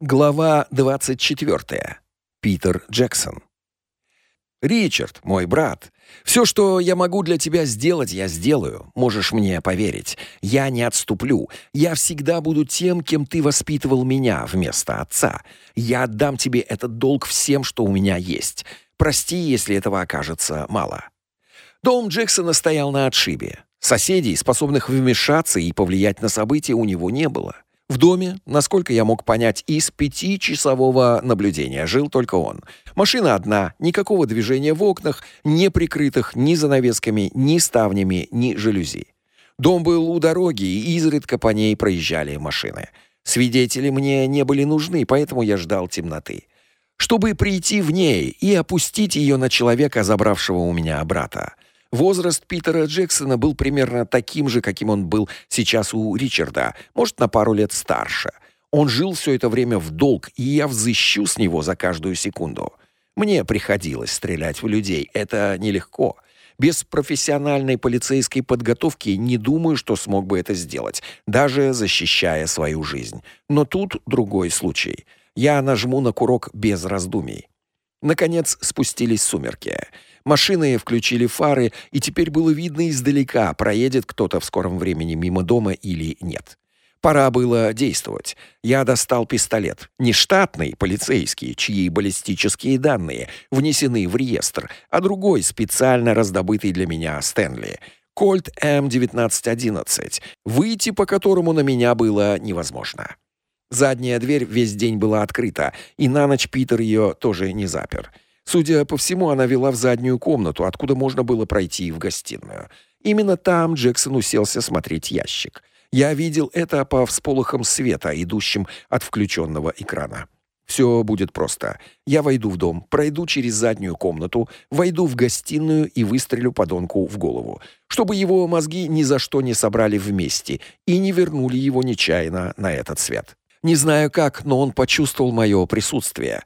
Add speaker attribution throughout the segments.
Speaker 1: Глава 24. Питер Джексон. Ричард, мой брат, все, что я могу для тебя сделать, я сделаю. Можешь мне поверить. Я не отступлю. Я всегда буду тем, кем ты воспитывал меня вместо отца. Я отдам тебе этот долг всем, что у меня есть. Прости, если этого окажется мало. Дом Джексона стоял на отшибе. Соседей, способных вмешаться и повлиять на события, у него не было. В доме, насколько я мог понять, из пятичасового наблюдения жил только он. Машина одна, никакого движения в окнах, не прикрытых ни занавесками, ни ставнями, ни жалюзи. Дом был у дороги, и изредка по ней проезжали машины. Свидетели мне не были нужны, поэтому я ждал темноты. Чтобы прийти в ней и опустить ее на человека, забравшего у меня брата. Возраст Питера Джексона был примерно таким же, каким он был сейчас у Ричарда, может, на пару лет старше. Он жил все это время в долг, и я взыщу с него за каждую секунду. Мне приходилось стрелять в людей, это нелегко. Без профессиональной полицейской подготовки не думаю, что смог бы это сделать, даже защищая свою жизнь. Но тут другой случай. Я нажму на курок без раздумий. Наконец спустились сумерки. Машины включили фары, и теперь было видно издалека, проедет кто-то в скором времени мимо дома или нет. Пора было действовать. Я достал пистолет. Не штатный, полицейский, чьи баллистические данные внесены в реестр, а другой, специально раздобытый для меня Стэнли. Кольт М1911, выйти по которому на меня было невозможно. Задняя дверь весь день была открыта, и на ночь Питер ее тоже не запер. Судя по всему, она вела в заднюю комнату, откуда можно было пройти в гостиную. Именно там Джексон уселся смотреть ящик. Я видел это по всполохам света, идущим от включенного экрана. Все будет просто. Я войду в дом, пройду через заднюю комнату, войду в гостиную и выстрелю подонку в голову, чтобы его мозги ни за что не собрали вместе и не вернули его нечаянно на этот свет. Не знаю как, но он почувствовал мое присутствие.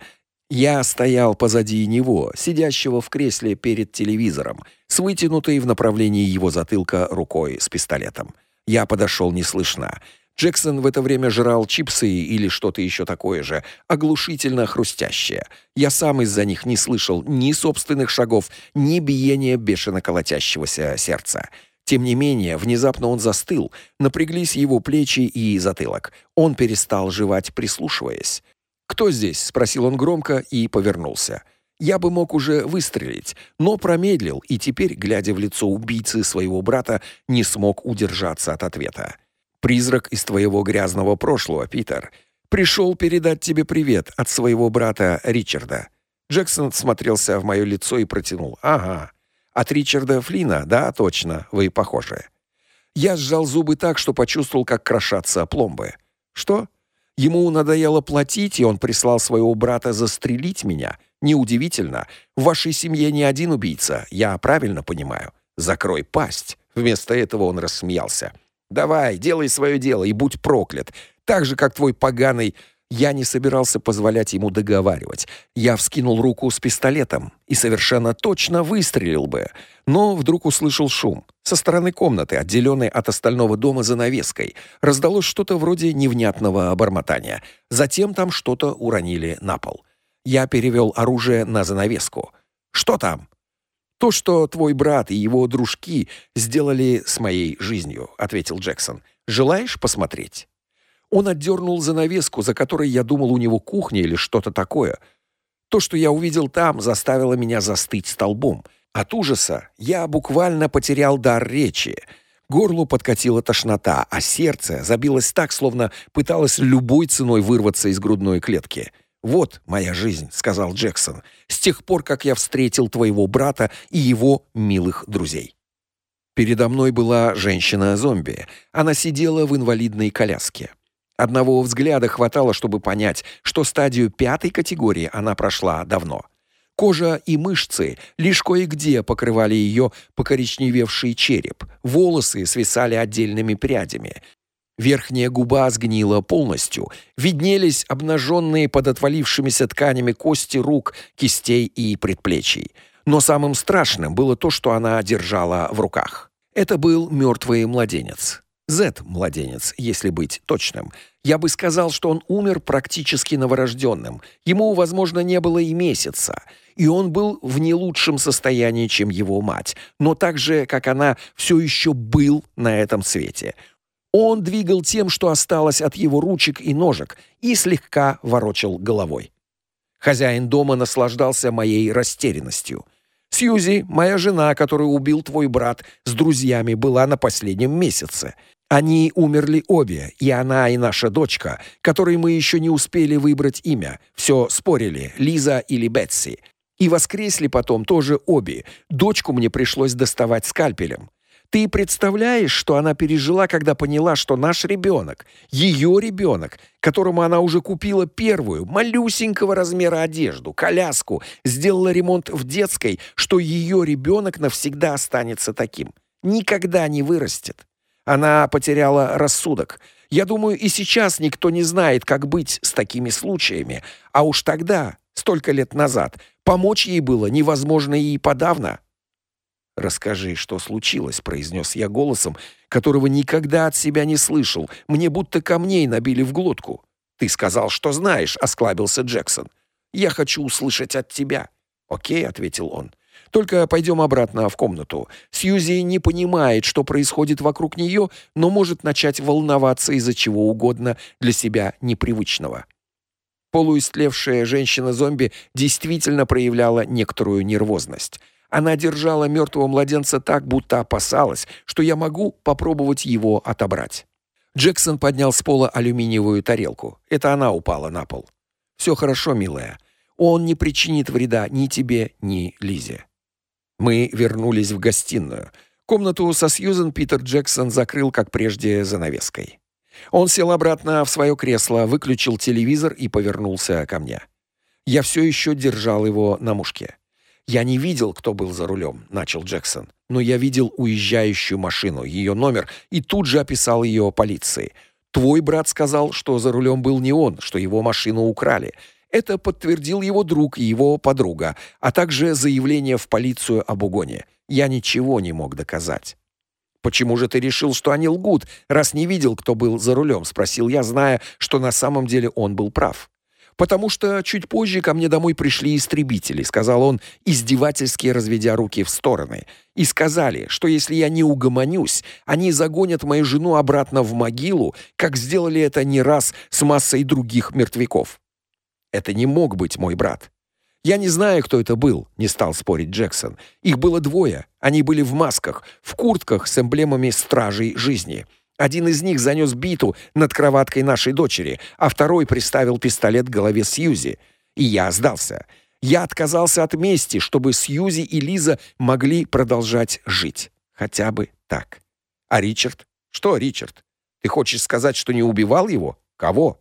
Speaker 1: Я стоял позади него, сидящего в кресле перед телевизором, с вытянутой в направлении его затылка рукой с пистолетом. Я подошел неслышно. Джексон в это время жрал чипсы или что-то еще такое же, оглушительно хрустящее. Я сам из-за них не слышал ни собственных шагов, ни биения бешено колотящегося сердца. Тем не менее, внезапно он застыл, напряглись его плечи и затылок. Он перестал жевать, прислушиваясь. «Кто здесь?» — спросил он громко и повернулся. Я бы мог уже выстрелить, но промедлил и теперь, глядя в лицо убийцы своего брата, не смог удержаться от ответа. «Призрак из твоего грязного прошлого, Питер. Пришел передать тебе привет от своего брата Ричарда». Джексон смотрелся в мое лицо и протянул. «Ага. От Ричарда Флина, да, точно, вы похожи». Я сжал зубы так, что почувствовал, как крошатся пломбы. «Что?» Ему надоело платить, и он прислал своего брата застрелить меня. Неудивительно. В вашей семье не один убийца, я правильно понимаю. Закрой пасть. Вместо этого он рассмеялся. Давай, делай свое дело и будь проклят. Так же, как твой поганый я не собирался позволять ему договаривать. Я вскинул руку с пистолетом и совершенно точно выстрелил бы, но вдруг услышал шум. Со стороны комнаты, отделенной от остального дома занавеской, раздалось что-то вроде невнятного бормотания. Затем там что-то уронили на пол. Я перевел оружие на занавеску. «Что там?» «То, что твой брат и его дружки сделали с моей жизнью», — ответил Джексон. «Желаешь посмотреть?» Он отдернул занавеску, за которой я думал у него кухня или что-то такое. То, что я увидел там, заставило меня застыть столбом. От ужаса я буквально потерял дар речи. Горлу подкатила тошнота, а сердце забилось так, словно пыталось любой ценой вырваться из грудной клетки. «Вот моя жизнь», — сказал Джексон, «с тех пор, как я встретил твоего брата и его милых друзей». Передо мной была женщина-зомби. Она сидела в инвалидной коляске. Одного взгляда хватало, чтобы понять, что стадию пятой категории она прошла давно. Кожа и мышцы лишь кое-где покрывали ее покоричневевший череп, волосы свисали отдельными прядями. Верхняя губа сгнила полностью, виднелись обнаженные под отвалившимися тканями кости рук, кистей и предплечий. Но самым страшным было то, что она держала в руках. Это был мертвый младенец. Z-младенец, если быть точным. Я бы сказал, что он умер практически новорожденным. Ему, возможно, не было и месяца. И он был в не лучшем состоянии, чем его мать. Но так же, как она, все еще был на этом свете. Он двигал тем, что осталось от его ручек и ножек, и слегка ворочал головой. Хозяин дома наслаждался моей растерянностью. Сьюзи, моя жена, которую убил твой брат, с друзьями была на последнем месяце. Они умерли обе, и она, и наша дочка, которой мы еще не успели выбрать имя. Все спорили, Лиза или Бетси. И воскресли потом тоже обе. Дочку мне пришлось доставать скальпелем. Ты представляешь, что она пережила, когда поняла, что наш ребенок, ее ребенок, которому она уже купила первую, малюсенького размера одежду, коляску, сделала ремонт в детской, что ее ребенок навсегда останется таким, никогда не вырастет. Она потеряла рассудок. Я думаю, и сейчас никто не знает, как быть с такими случаями, а уж тогда, столько лет назад, помочь ей было невозможно и подавно. «Расскажи, что случилось», — произнес я голосом, которого никогда от себя не слышал. Мне будто камней набили в глотку. «Ты сказал, что знаешь», — осклабился Джексон. «Я хочу услышать от тебя». «Окей», — ответил он. «Только пойдем обратно в комнату. Сьюзи не понимает, что происходит вокруг нее, но может начать волноваться из-за чего угодно для себя непривычного». Полуистлевшая женщина-зомби действительно проявляла некоторую нервозность. Она держала мертвого младенца так, будто опасалась, что я могу попробовать его отобрать. Джексон поднял с пола алюминиевую тарелку. Это она упала на пол. «Все хорошо, милая. Он не причинит вреда ни тебе, ни Лизе». Мы вернулись в гостиную. Комнату со Сьюзен Питер Джексон закрыл, как прежде, занавеской. Он сел обратно в свое кресло, выключил телевизор и повернулся ко мне. Я все еще держал его на мушке. «Я не видел, кто был за рулем», — начал Джексон. «Но я видел уезжающую машину, ее номер, и тут же описал ее полиции. Твой брат сказал, что за рулем был не он, что его машину украли. Это подтвердил его друг и его подруга, а также заявление в полицию об угоне. Я ничего не мог доказать». «Почему же ты решил, что они лгут, раз не видел, кто был за рулем?» — спросил я, зная, что на самом деле он был прав потому что чуть позже ко мне домой пришли истребители, сказал он, издевательски разведя руки в стороны, и сказали, что если я не угомонюсь, они загонят мою жену обратно в могилу, как сделали это не раз с массой других мертвяков. Это не мог быть мой брат. Я не знаю, кто это был, не стал спорить Джексон. Их было двое. Они были в масках, в куртках с эмблемами стражей жизни. Один из них занес биту над кроваткой нашей дочери, а второй приставил пистолет к голове Сьюзи. И я сдался. Я отказался от мести, чтобы Сьюзи и Лиза могли продолжать жить. Хотя бы так. А Ричард? Что Ричард? Ты хочешь сказать, что не убивал его? Кого?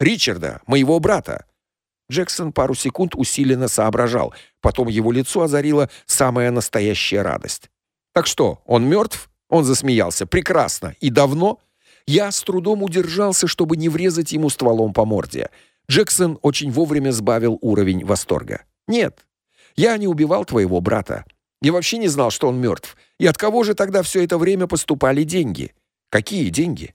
Speaker 1: Ричарда, моего брата. Джексон пару секунд усиленно соображал. Потом его лицо озарила самая настоящая радость. Так что, он мертв? Он засмеялся. Прекрасно. И давно? Я с трудом удержался, чтобы не врезать ему стволом по морде. Джексон очень вовремя сбавил уровень восторга. Нет. Я не убивал твоего брата. Я вообще не знал, что он мертв. И от кого же тогда все это время поступали деньги? Какие деньги?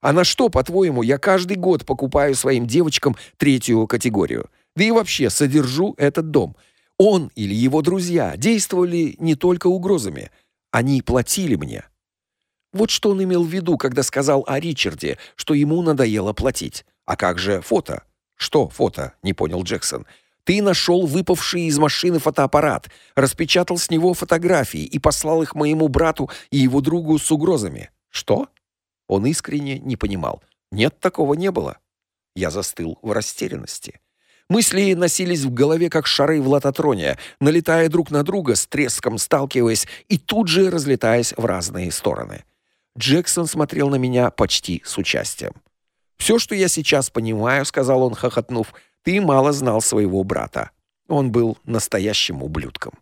Speaker 1: А на что, по-твоему, я каждый год покупаю своим девочкам третью категорию? Да и вообще содержу этот дом. Он или его друзья действовали не только угрозами. Они платили мне. Вот что он имел в виду, когда сказал о Ричарде, что ему надоело платить. А как же фото? Что фото? Не понял Джексон. Ты нашел выпавший из машины фотоаппарат, распечатал с него фотографии и послал их моему брату и его другу с угрозами. Что? Он искренне не понимал. Нет, такого не было. Я застыл в растерянности. Мысли носились в голове, как шары в лототроне, налетая друг на друга, с треском сталкиваясь и тут же разлетаясь в разные стороны. Джексон смотрел на меня почти с участием. «Все, что я сейчас понимаю», — сказал он, хохотнув, — «ты мало знал своего брата. Он был настоящим ублюдком».